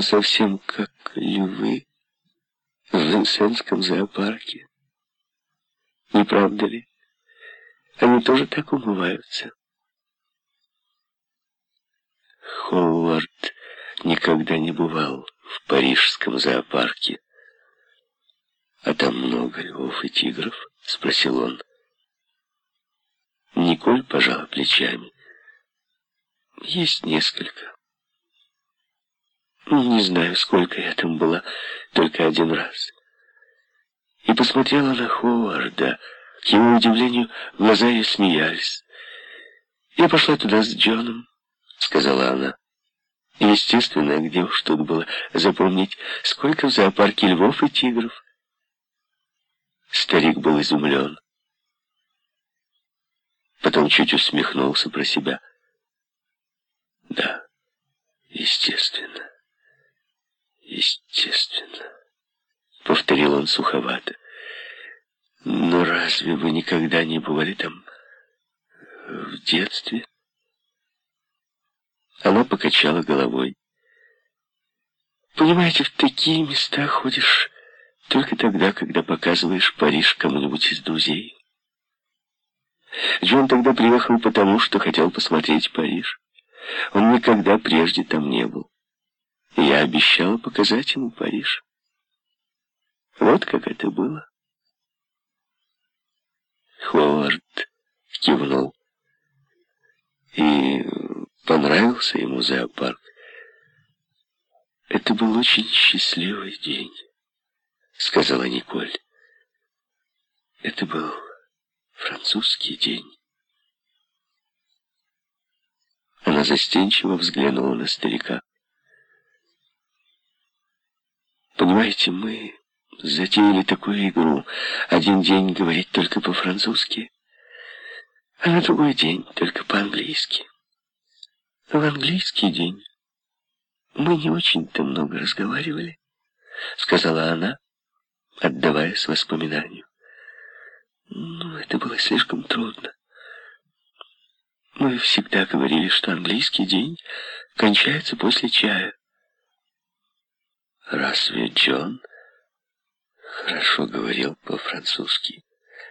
Он совсем как львы в Винсентском зоопарке. Не правда ли? Они тоже так умываются. Ховард никогда не бывал в парижском зоопарке. «А там много львов и тигров?» — спросил он. Николь пожала плечами. «Есть несколько. Не знаю, сколько я там была, только один раз». И посмотрела на Ховарда. К его удивлению, глаза ее смеялись. «Я пошла туда с Джоном», — сказала она. Естественно, где уж тут было запомнить, сколько в зоопарке львов и тигров. Старик был изумлен. Потом чуть усмехнулся про себя. Да, естественно, естественно, повторил он суховато. Но разве вы никогда не бывали там в детстве? Она покачала головой. Понимаете, в такие места ходишь только тогда, когда показываешь Париж кому-нибудь из друзей. Джон тогда приехал потому, что хотел посмотреть Париж. Он никогда прежде там не был. Я обещала показать ему Париж. Вот как это было. Ховард кивнул. И понравился ему зоопарк. Это был очень счастливый день сказала Николь. Это был французский день. Она застенчиво взглянула на старика. Понимаете, мы затеяли такую игру. Один день говорить только по-французски, а на другой день только по-английски. В английский день мы не очень-то много разговаривали, сказала она, отдаваясь воспоминанию. Ну, это было слишком трудно. Мы всегда говорили, что английский день кончается после чая. Разве Джон хорошо говорил по-французски?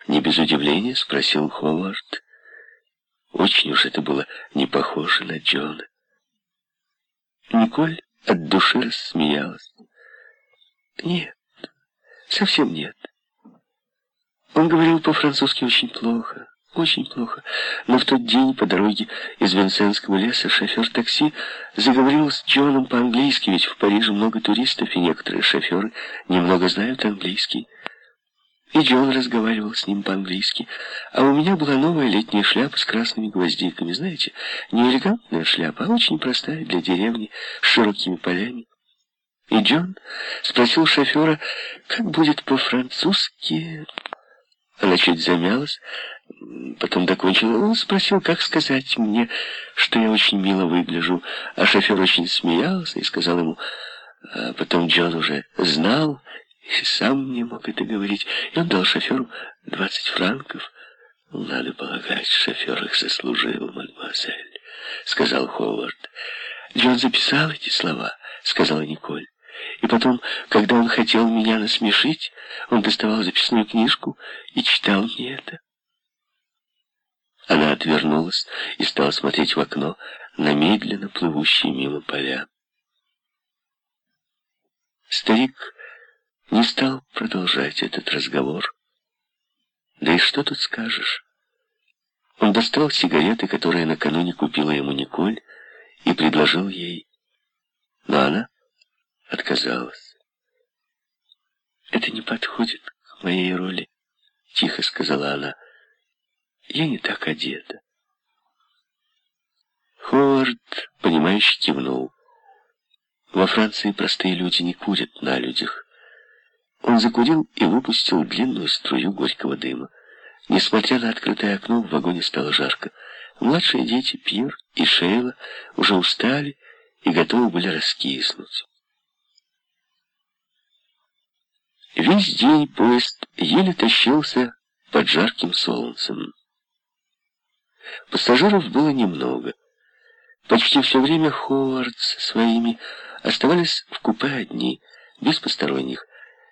Не без удивления спросил Ховард. Очень уж это было не похоже на Джона. Николь от души рассмеялась. Нет, Совсем нет. Он говорил по-французски очень плохо, очень плохо. Но в тот день по дороге из Винсентского леса шофер такси заговорил с Джоном по-английски, ведь в Париже много туристов, и некоторые шоферы немного знают английский. И Джон разговаривал с ним по-английски. А у меня была новая летняя шляпа с красными гвоздиками. Знаете, не элегантная шляпа, а очень простая для деревни, с широкими полями. И Джон спросил шофера, как будет по-французски. Она чуть замялась, потом докончила. Он спросил, как сказать мне, что я очень мило выгляжу. А шофер очень смеялся и сказал ему... А потом Джон уже знал и сам не мог это говорить. И он дал шоферу 20 франков. «Надо полагать, шофер их заслужил, мадемуазель», — сказал Ховард. «Джон записал эти слова», — сказала Николь. И потом, когда он хотел меня насмешить, он доставал записную книжку и читал мне это. Она отвернулась и стала смотреть в окно на медленно плывущие мимо поля. Старик не стал продолжать этот разговор. Да и что тут скажешь? Он достал сигареты, которые накануне купила ему Николь, и предложил ей. Но она отказалась. «Это не подходит к моей роли», — тихо сказала она. «Я не так одета». Ховард, понимающе кивнул. Во Франции простые люди не курят на людях. Он закурил и выпустил длинную струю горького дыма. Несмотря на открытое окно, в вагоне стало жарко. Младшие дети, Пир и Шейла, уже устали и готовы были раскиснуть. Весь день поезд еле тащился под жарким солнцем. Пассажиров было немного. Почти все время Ховард со своими оставались в купе одни, без посторонних.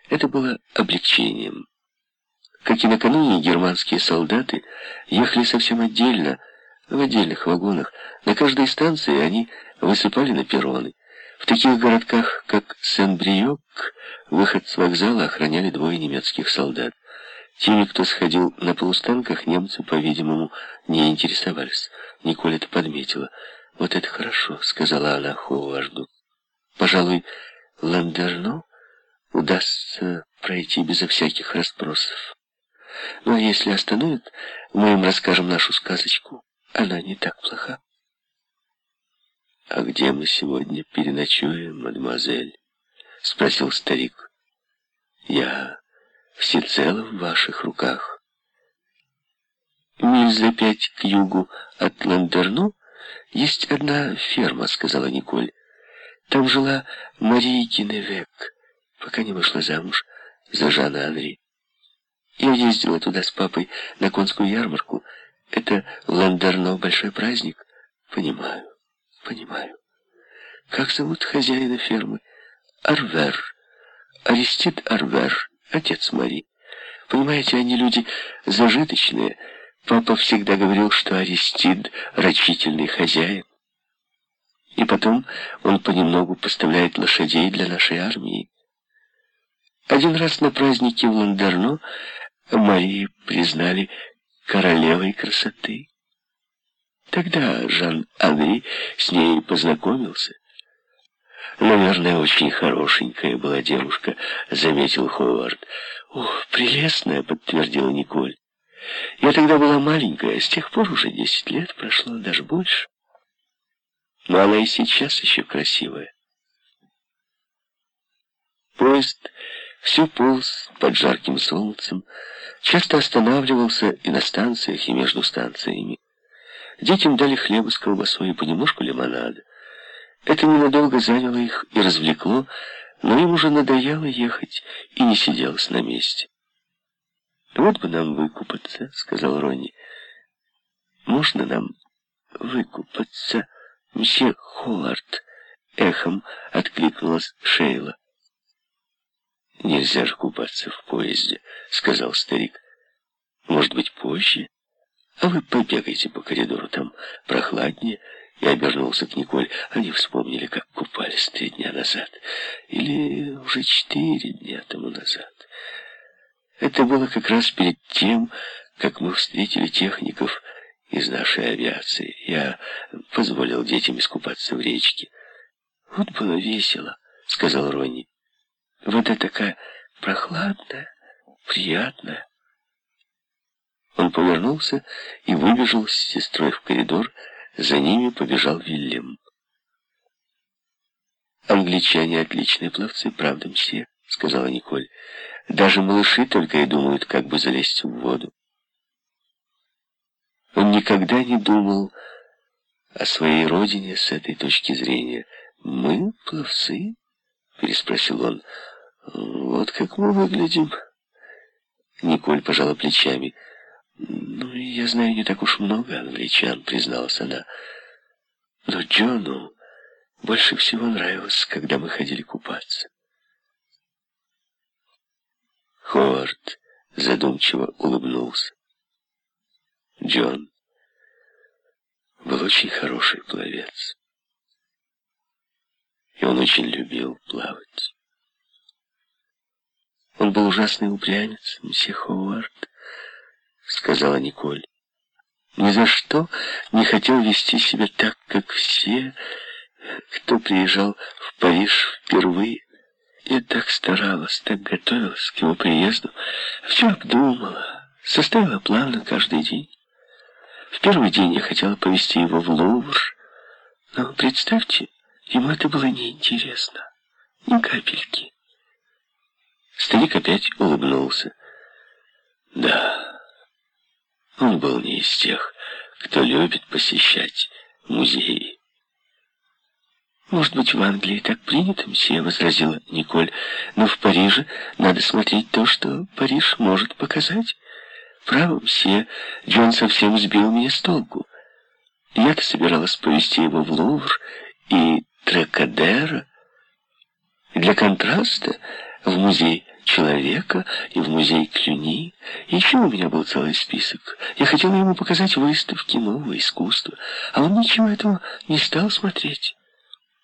Это было облегчением. Как и накануне, германские солдаты ехали совсем отдельно, в отдельных вагонах. На каждой станции они высыпали на перроны. В таких городках, как Сен-Бриок, выход с вокзала охраняли двое немецких солдат. Теми, кто сходил на полустанках, немцы, по-видимому, не интересовались. Николь это подметила. «Вот это хорошо», — сказала она Ховарду. «Пожалуй, Ландерно удастся пройти безо всяких расспросов. Ну, а если остановят, мы им расскажем нашу сказочку. Она не так плоха». «А где мы сегодня переночуем, мадемуазель?» — спросил старик. «Я всецело в ваших руках». «Миль за пять к югу от Ландерну есть одна ферма», — сказала Николь. «Там жила Мария Киневек, пока не вышла замуж за Жана Анри. Я ездила туда с папой на конскую ярмарку. Это Ландерно большой праздник. Понимаю, понимаю. Как зовут хозяина фермы? Арвер. Арестит Арвер, отец Мари. Понимаете, они люди зажиточные. Папа всегда говорил, что Аристид — рачительный хозяин. И потом он понемногу поставляет лошадей для нашей армии. Один раз на празднике в Ландерно Марии признали королевой красоты. Тогда Жан-Анри с ней познакомился. «Наверное, очень хорошенькая была девушка», — заметил Ховард. «Ох, прелестная», — подтвердила Николь. «Я тогда была маленькая, с тех пор уже десять лет прошло, даже больше. Но она и сейчас еще красивая». Поезд все полз под жарким солнцем, часто останавливался и на станциях, и между станциями. Детям дали хлеба с колбасой и понемножку лимонада. Это ненадолго заняло их и развлекло, но им уже надоело ехать и не сиделось на месте. «Вот бы нам выкупаться», — сказал Ронни. «Можно нам выкупаться, мсье Ховард?» — эхом откликнулась Шейла. «Нельзя же купаться в поезде», — сказал старик. «Может быть, позже? А вы побегайте по коридору, там прохладнее» и обернулся к Николь. Они вспомнили, как купались три дня назад. Или уже четыре дня тому назад. Это было как раз перед тем, как мы встретили техников из нашей авиации. Я позволил детям искупаться в речке. «Вот было весело», — сказал Ронни. «Вода такая прохладная, приятная». Он повернулся и выбежал с сестрой в коридор, за ними побежал Вильям. «Англичане отличные пловцы, правда, мсье», — сказала Николь. «Даже малыши только и думают, как бы залезть в воду». Он никогда не думал о своей родине с этой точки зрения. «Мы пловцы?» — переспросил он. «Вот как мы выглядим». Николь пожала плечами. «Ну, я знаю не так уж много англичан», — призналась она. «Но Джону больше всего нравилось, когда мы ходили купаться». Ховард задумчиво улыбнулся. Джон был очень хороший пловец. И он очень любил плавать. Он был ужасный упрямец, мсье Ховард, — сказала Николь. «Ни за что не хотел вести себя так, как все, кто приезжал в Париж впервые. Я так старалась, так готовилась к его приезду, все обдумала, составила планы каждый день. В первый день я хотела повезти его в Лувр, но, представьте, ему это было неинтересно, ни капельки». Старик опять улыбнулся. «Да». Он был не из тех, кто любит посещать музеи. «Может быть, в Англии так принято, мсье», — возразила Николь, «но в Париже надо смотреть то, что Париж может показать. Право, мсье, Джон совсем сбил меня с толку. Я-то собиралась повезти его в Лувр и Трекадера, Для контраста в музей человека и в музей Клюни. Еще у меня был целый список. Я хотела ему показать выставки нового искусства, а он ничего этого не стал смотреть.